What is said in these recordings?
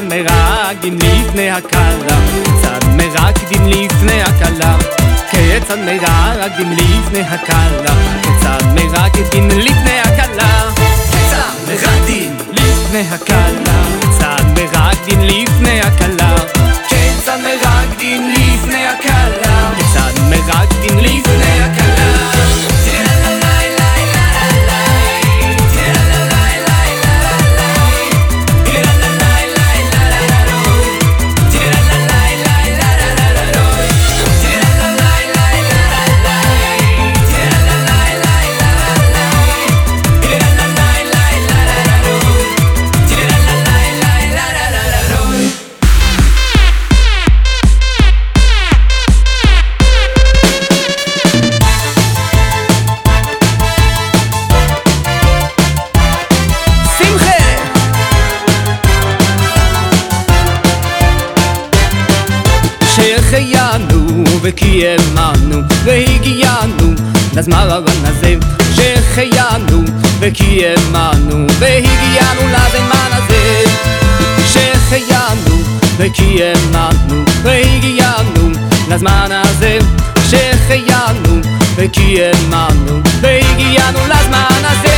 כיצד מרקדים לפני הכלה כיצד מרקדים לפני הכלה כיצד מרקדים לפני הכלה כיצד מרקדים לפני הכלה כיצד מרקדים לפני הכלה כיצד מרקדים לפני הכלה והגיענו לזמן הזה שהחיינו וקיימנו והגיענו לזמן הזה. שהחיינו וקיימנו והגיענו לזמן הזה. שהחיינו וקיימנו והגיענו לזמן הזה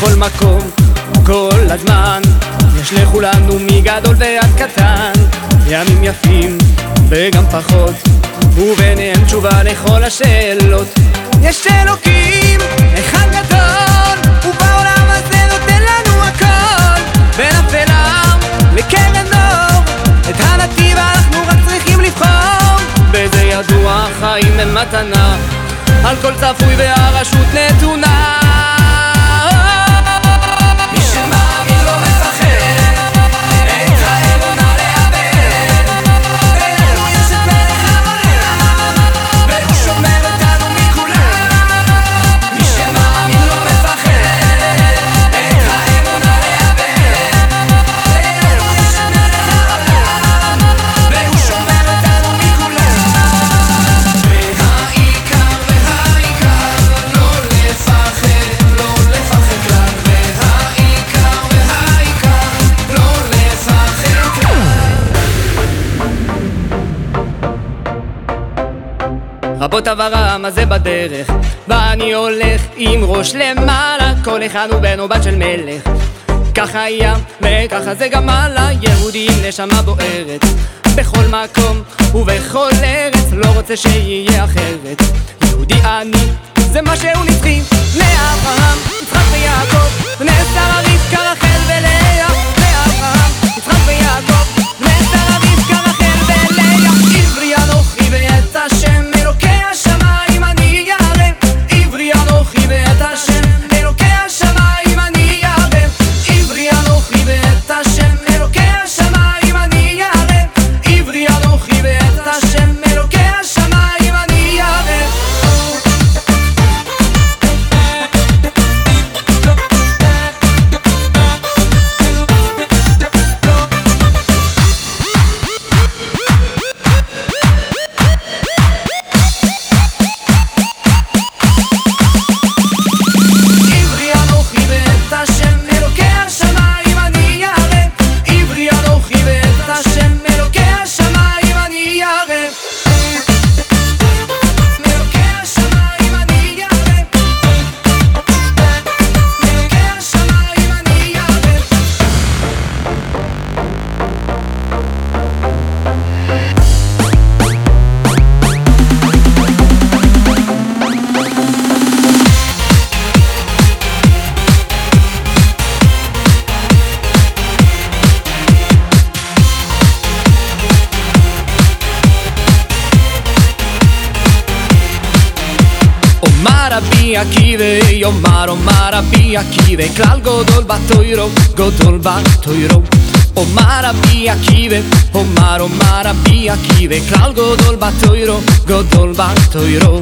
בכל מקום, כל הזמן. יש לכולנו מגדול ועד קטן. ימים יפים וגם פחות וביניהם תשובה לכל השאלות. יש אלוקים, אחד גדול ובעולם הזה נותן לנו הכל. בין אפלה לקרן אור את הנתיב אנחנו רק צריכים לבחור. וזה ידוע החיים הם מתנה. על כל צפוי והרשות נתונה רבות עברה מה זה בדרך. ואני הולך עם ראש למעלה כל אחד הוא בן או בת של מלך. ככה היה וככה זה גם הלאה יהודי עם נשמה בוערת. בכל מקום ובכל ארץ לא רוצה שיהיה אחרת. יהודי אני זה מה שהוא נצחי. בני אברהם, יצחק ויעקב בני שרה רבקה רחל ולאה kide Io maro marabia kide calgo godol bat go Godol bat o Omar oh, abia kide Omar oh, omar abia kide Kral godol bat oiro Godol bat oiro